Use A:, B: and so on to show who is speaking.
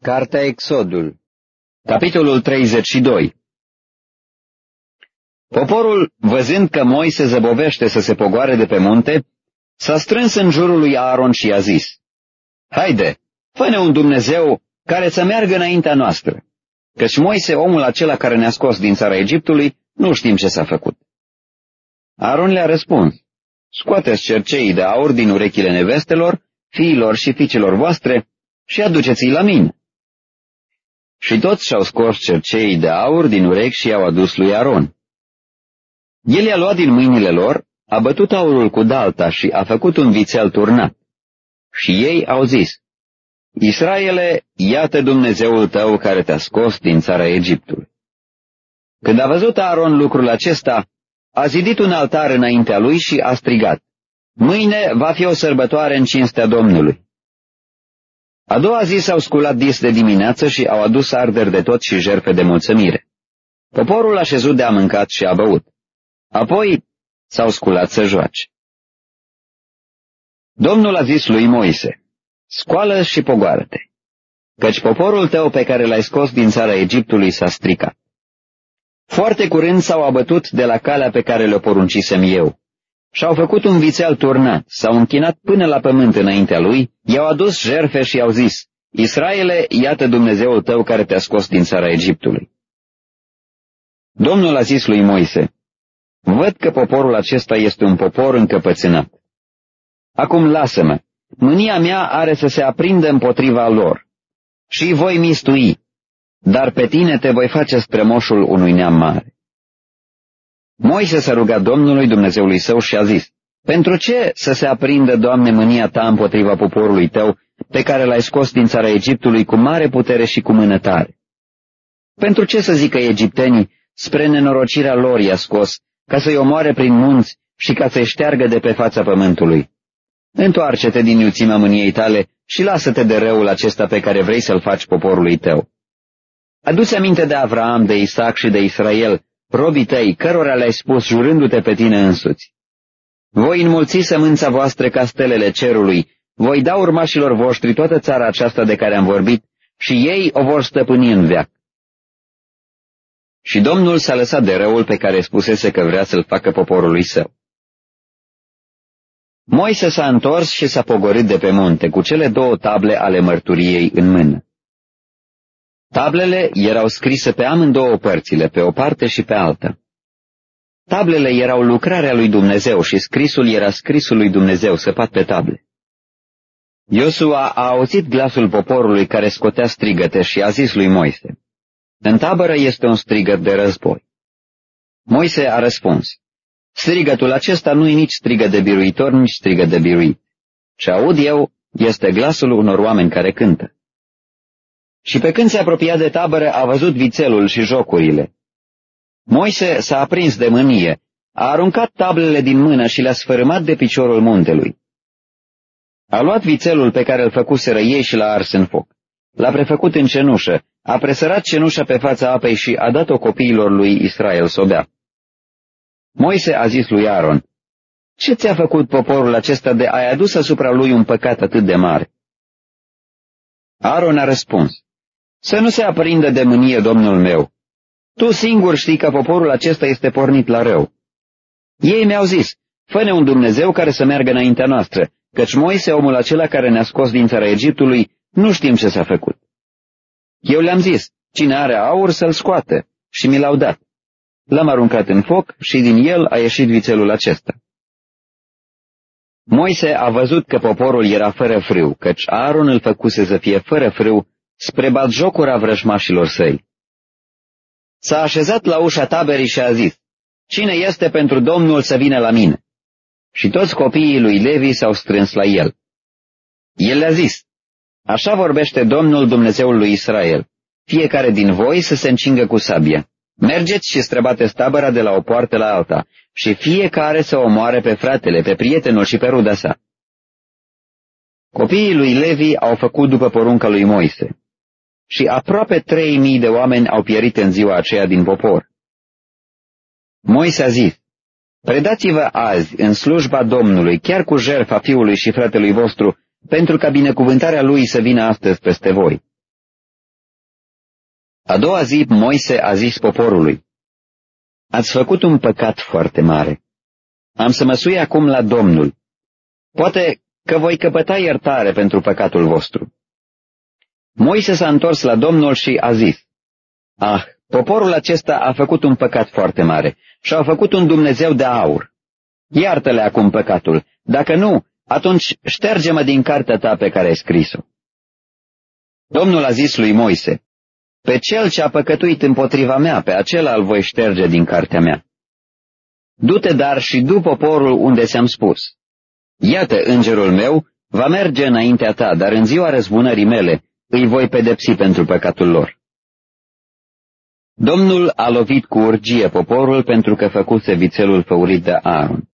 A: Cartea Exodul Capitolul 32 Poporul, văzând că Moise zăbovește să se pogoare de pe munte, s-a strâns în jurul lui Aaron și i-a zis, Haide, fă-ne un Dumnezeu care să meargă înaintea noastră, căci Moise, omul acela care ne-a scos din țara Egiptului, nu știm ce s-a făcut. Aaron le-a răspuns, Scoateți cerceii de aur din urechile nevestelor, fiilor și fiicelor voastre și aduceți-i la mine. Și toți și-au scos cerceii de aur din urechi și i-au adus lui Aron. El i-a luat din mâinile lor, a bătut aurul cu dalta și a făcut un vițel turnat. Și ei au zis, Israele, iată Dumnezeul tău care te-a scos din țara Egiptului. Când a văzut Aaron lucrul acesta, a zidit un altar înaintea lui și a strigat, Mâine va fi o sărbătoare în cinstea Domnului. A doua zi s-au sculat dis de dimineață și au adus arderi de tot și jerfe de mulțumire. Poporul a șezut de a mâncat și a băut. Apoi s-au sculat să joace. Domnul a zis lui Moise, scoală și pogoară-te, căci poporul tău pe care l-ai scos din țara Egiptului s-a stricat. Foarte curând s-au abătut de la calea pe care le-o poruncisem eu. Și-au făcut un vițel turnat, s-au închinat până la pământ înaintea lui, i-au adus jerfe și i-au zis, Israele, iată Dumnezeul tău care te-a scos din țara Egiptului. Domnul a zis lui Moise, Văd că poporul acesta este un popor încăpățânat. Acum lasă-mă, mânia mea are să se aprindă împotriva lor și voi mistui, dar pe tine te voi face strămoșul unui neam mare. Moise s-a rugat Domnului Dumnezeului său și a zis, Pentru ce să se aprindă, Doamne, mânia ta împotriva poporului tău, pe care l-ai scos din țara Egiptului cu mare putere și cu mână tare? Pentru ce să zică egiptenii, spre nenorocirea lor i-a scos, ca să-i omoare prin munți și ca să-i șteargă de pe fața pământului? Întoarce-te din iuțimea mâniei tale și lasă-te de răul acesta pe care vrei să-l faci poporului tău. Adu-ți aminte de Avraam, de Isaac și de Israel, robii tăi, cărora le-ai spus jurându-te pe tine însuți. Voi înmulți sămânța voastră ca stelele cerului, voi da urmașilor voștri toată țara aceasta de care am vorbit și ei o vor stăpâni în veac. Și Domnul s-a lăsat de răul pe care spusese că vrea să-l facă poporului său. Moise s-a întors și s-a pogorât de pe munte cu cele două table ale mărturiei în mână. Tablele erau scrise pe amândouă părțile, pe o parte și pe alta. Tablele erau lucrarea lui Dumnezeu și scrisul era scrisul lui Dumnezeu săpat pe table. Iosua a auzit glasul poporului care scotea strigăte și a zis lui Moise, În tabără este un strigăt de război. Moise a răspuns, Strigătul acesta nu e nici strigă de biruitor, nici strigă de biruit. Ce aud eu este glasul unor oameni care cântă. Și pe când se apropia de tabără, a văzut vițelul și jocurile. Moise s-a aprins de mânie, a aruncat tablele din mână și le-a sfărâmat de piciorul muntelui. A luat vițelul pe care îl făcuseră ei și l-a ars în foc. L-a prefăcut în cenușă, a presărat cenușa pe fața apei și a dat-o copiilor lui Israel să o bea. Moise a zis lui Aaron, Ce ți-a făcut poporul acesta de ai adus asupra lui un păcat atât de mare? Aaron a răspuns, să nu se aprindă de mânie, domnul meu. Tu singur știi că poporul acesta este pornit la rău. Ei mi-au zis, fă un Dumnezeu care să meargă înaintea noastră, căci Moise, omul acela care ne-a scos din țara Egiptului, nu știm ce s-a făcut. Eu le-am zis, cine are aur să-l scoate, și mi l-au dat. L-am aruncat în foc și din el a ieșit vițelul acesta. Moise a văzut că poporul era fără frâu, căci Aaron îl făcuse să fie fără frâu spre batjocura vrăjmașilor săi. S-a așezat la ușa taberii și a zis, Cine este pentru Domnul să vină la mine? Și toți copiii lui Levi s-au strâns la el. El le-a zis, Așa vorbește Domnul Dumnezeul lui Israel, fiecare din voi să se încingă cu sabie. Mergeți și străbateți tabăra de la o poartă la alta și fiecare să omoare pe fratele, pe prietenul și pe ruda sa. Copiii lui Levi au făcut după porunca lui Moise și aproape trei mii de oameni au pierit în ziua aceea din popor. Moise a zis, Predați-vă azi în slujba Domnului, chiar cu jertfa fiului și fratelui vostru, pentru ca binecuvântarea lui să vină astăzi peste voi. A doua zi Moise a zis poporului, Ați făcut un păcat foarte mare. Am să mă sui acum la Domnul. Poate că voi căpăta iertare pentru păcatul vostru. Moise s-a întors la Domnul și a zis, Ah, poporul acesta a făcut un păcat foarte mare și a făcut un Dumnezeu de aur. Iartă-le acum păcatul, dacă nu, atunci șterge-mă din cartea ta pe care ai scris-o. Domnul a zis lui Moise, pe cel ce a păcătuit împotriva mea, pe acela îl voi șterge din cartea mea. Du-te dar și du poporul unde ți-am spus. Iată, îngerul meu va merge înaintea ta, dar în ziua răzbunării mele îi voi pedepsi pentru păcatul lor. Domnul a lovit cu urgie poporul pentru că făcuse vițelul făurit de Aaron.